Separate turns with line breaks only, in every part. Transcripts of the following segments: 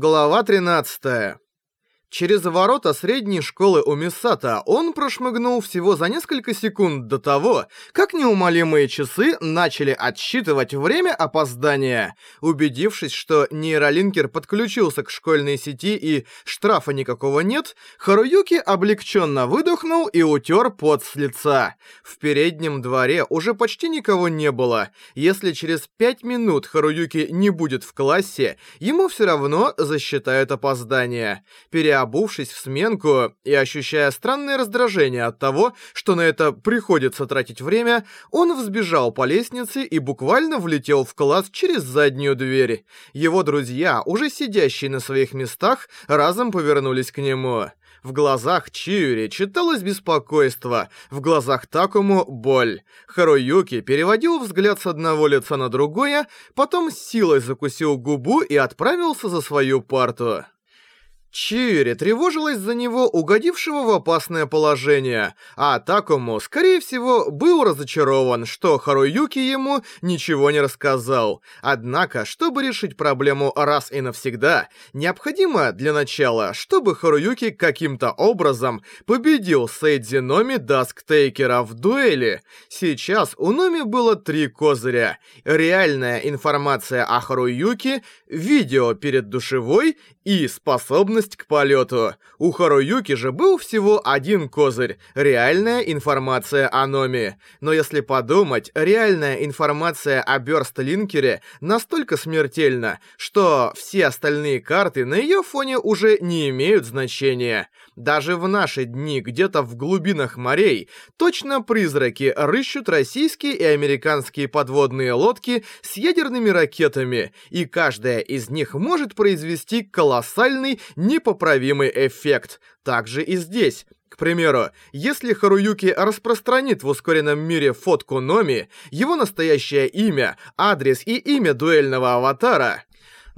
Глава 13. Через ворота средней школы Умисата он прошмыгнул всего за несколько секунд до того, как неумолимые часы начали отсчитывать время опоздания. Убедившись, что нейролинкер подключился к школьной сети и штрафа никакого нет, Харуюки облегченно выдохнул и утер пот с лица. В переднем дворе уже почти никого не было. Если через пять минут Харуюки не будет в классе, ему все равно засчитают опоздание. Переобращение обувшись в сменку и ощущая странное раздражение от того, что на это приходится тратить время, он взбежал по лестнице и буквально влетел в класс через заднюю дверь. Его друзья, уже сидящие на своих местах, разом повернулись к нему. В глазах Чиури читалось беспокойство, в глазах Такому — боль. Харуюки переводил взгляд с одного лица на другое, потом с силой закусил губу и отправился за свою парту. Чири тревожилась за него, угодившего в опасное положение, а Такому, скорее всего, был разочарован, что Харуюки ему ничего не рассказал. Однако, чтобы решить проблему раз и навсегда, необходимо для начала, чтобы Харуюки каким-то образом победил Сейдзи Номи Дасктейкера в дуэли. Сейчас у Номи было три козыря. Реальная информация о Харуюке, видео перед душевой и способность способность к полету. У Харуюки же был всего один козырь — реальная информация о Номи. Но если подумать, реальная информация о Бёрстлинкере настолько смертельна, что все остальные карты на ее фоне уже не имеют значения. Даже в наши дни где-то в глубинах морей точно призраки рыщут российские и американские подводные лодки с ядерными ракетами, и каждая из них может произвести колоссальный, непоправимый эффект. Также и здесь. К примеру, если Харуюки распространит в ускоренном мире фотку Номи, его настоящее имя, адрес и имя дуэльного аватара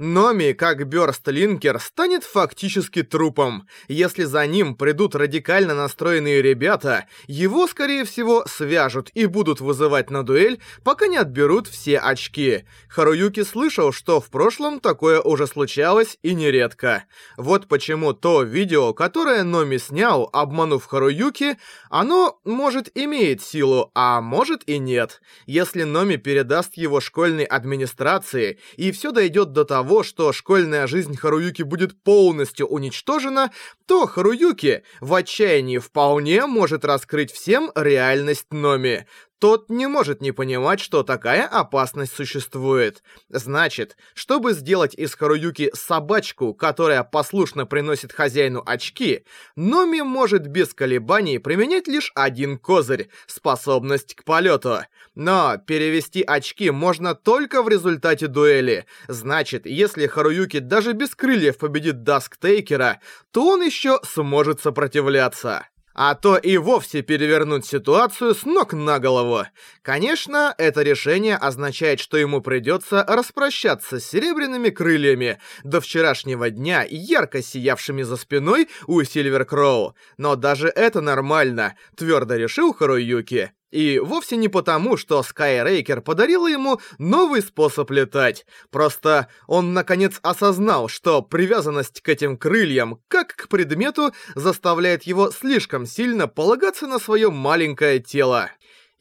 Номи, как Бёрстлинкер, станет фактически трупом. Если за ним придут радикально настроенные ребята, его, скорее всего, свяжут и будут вызывать на дуэль, пока не отберут все очки. Харуюки слышал, что в прошлом такое уже случалось и нередко. Вот почему то видео, которое Номи снял, обманув Харуюки, оно, может, имеет силу, а может и нет. Если Номи передаст его школьной администрации, и все дойдет до того, того, что школьная жизнь Харуюки будет полностью уничтожена, то Харуюки в отчаянии вполне может раскрыть всем реальность Номи. Тот не может не понимать, что такая опасность существует. Значит, чтобы сделать из Харуюки собачку, которая послушно приносит хозяину очки, Номи может без колебаний применять лишь один козырь — способность к полёту. Но перевести очки можно только в результате дуэли. Значит, если Харуюки даже без крыльев победит Дасктейкера, то он ещё сможет сопротивляться а то и вовсе перевернуть ситуацию с ног на голову. Конечно, это решение означает, что ему придется распрощаться с серебряными крыльями, до вчерашнего дня ярко сиявшими за спиной у Сильвер Кроу. Но даже это нормально, твердо решил Харуюки. И вовсе не потому, что Скайрейкер подарила ему новый способ летать. Просто он наконец осознал, что привязанность к этим крыльям, как к предмету, заставляет его слишком сильно полагаться на свое маленькое тело.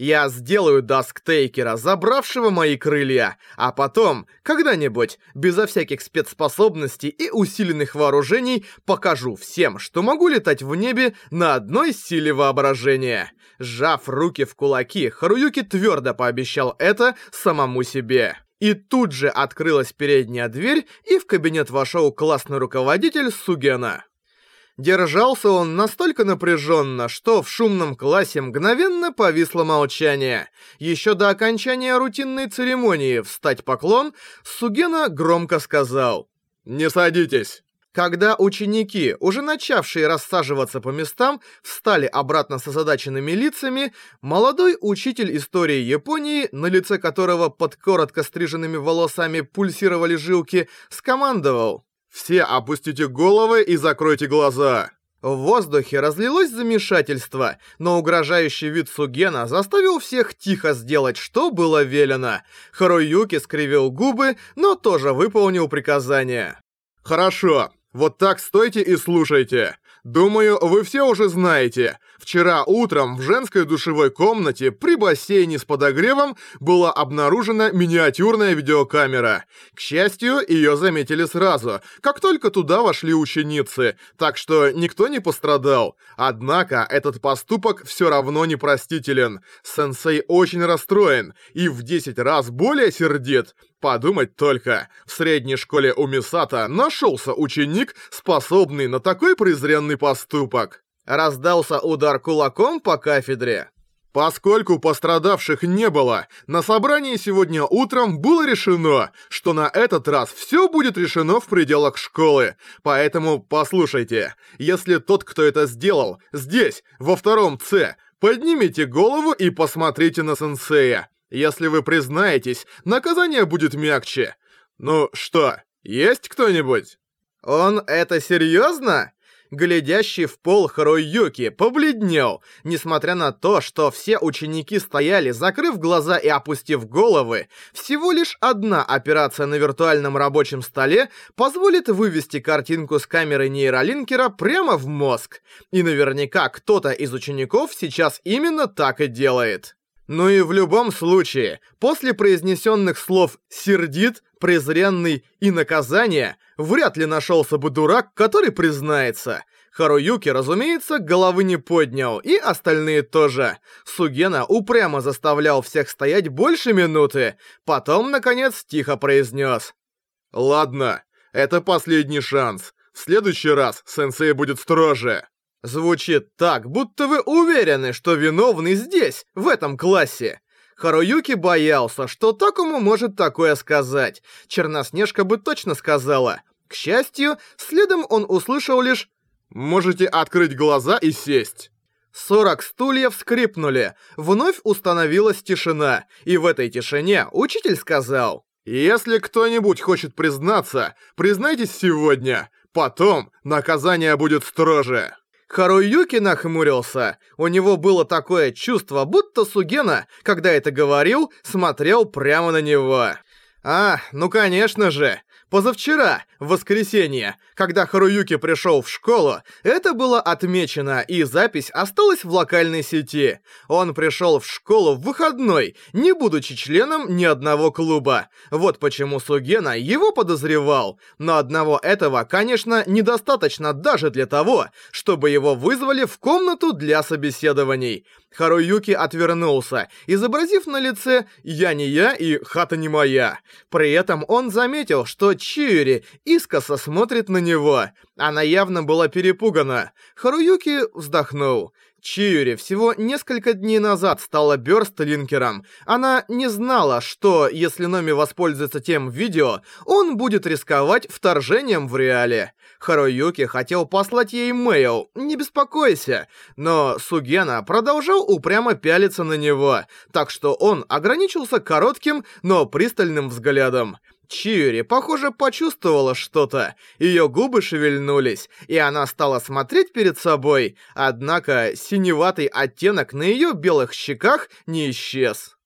Я сделаю дасктейкера, забравшего мои крылья, а потом, когда-нибудь, безо всяких спецспособностей и усиленных вооружений, покажу всем, что могу летать в небе на одной силе воображения. Сжав руки в кулаки, Харуюки твердо пообещал это самому себе. И тут же открылась передняя дверь, и в кабинет вошел классный руководитель Сугена. Держался он настолько напряженно, что в шумном классе мгновенно повисло молчание. Еще до окончания рутинной церемонии «Встать поклон» Сугена громко сказал «Не садитесь». Когда ученики, уже начавшие рассаживаться по местам, встали обратно с озадаченными лицами, молодой учитель истории Японии, на лице которого под коротко стриженными волосами пульсировали жилки, скомандовал все опустите головы и закройте глаза. В воздухе разлилось замешательство, но угрожающий вид Сугена заставил всех тихо сделать, что было велено. Харуюки скривил губы, но тоже выполнил приказание. «Хорошо, вот так стойте и слушайте. Думаю, вы все уже знаете. Вчера утром в женской душевой комнате при бассейне с подогревом была обнаружена миниатюрная видеокамера. К счастью, ее заметили сразу, как только туда вошли ученицы, так что никто не пострадал. Однако этот поступок все равно непростителен. Сенсей очень расстроен и в 10 раз более сердит, Подумать только, в средней школе у Мисата нашелся ученик, способный на такой презренный поступок. Раздался удар кулаком по кафедре. Поскольку пострадавших не было, на собрании сегодня утром было решено, что на этот раз все будет решено в пределах школы. Поэтому послушайте, если тот, кто это сделал, здесь, во втором Ц, поднимите голову и посмотрите на сенсея. Если вы признаетесь, наказание будет мягче. Ну что, есть кто-нибудь? Он это серьезно? Глядящий в пол Харуюки побледнел, несмотря на то, что все ученики стояли, закрыв глаза и опустив головы. Всего лишь одна операция на виртуальном рабочем столе позволит вывести картинку с камеры нейролинкера прямо в мозг. И наверняка кто-то из учеников сейчас именно так и делает. Ну и в любом случае, после произнесенных слов «сердит», «презренный» и «наказание» вряд ли нашелся бы дурак, который признается. Харуюки, разумеется, головы не поднял, и остальные тоже. Сугена упрямо заставлял всех стоять больше минуты, потом, наконец, тихо произнес. «Ладно, это последний шанс. В следующий раз сенсей будет строже». Звучит так, будто вы уверены, что виновны здесь, в этом классе. Харуюки боялся, что Такому может такое сказать. Черноснежка бы точно сказала. К счастью, следом он услышал лишь «Можете открыть глаза и сесть». Сорок стульев скрипнули, вновь установилась тишина, и в этой тишине учитель сказал «Если кто-нибудь хочет признаться, признайтесь сегодня, потом наказание будет строже». Харуюки нахмурился. У него было такое чувство, будто Сугена, когда это говорил, смотрел прямо на него. А, ну конечно же. Позавчера, в воскресенье, когда Харуюки пришел в школу, это было отмечено, и запись осталась в локальной сети. Он пришел в школу в выходной, не будучи членом ни одного клуба. Вот почему Сугена его подозревал. Но одного этого, конечно, недостаточно даже для того, чтобы его вызвали в комнату для собеседований. Харуюки отвернулся, изобразив на лице «я не я» и «хата не моя». При этом он заметил, что Чиури искоса смотрит на него. Она явно была перепугана. Харуюки вздохнул. Чиури всего несколько дней назад стала бёрстлинкером. Она не знала, что, если Номи воспользуется тем видео, он будет рисковать вторжением в реале. Харуюки хотел послать ей мейл, не беспокойся, но Сугена продолжал упрямо пялиться на него, так что он ограничился коротким, но пристальным взглядом. Чиури, похоже, почувствовала что-то, ее губы шевельнулись, и она стала смотреть перед собой, однако синеватый оттенок на ее белых щеках не исчез.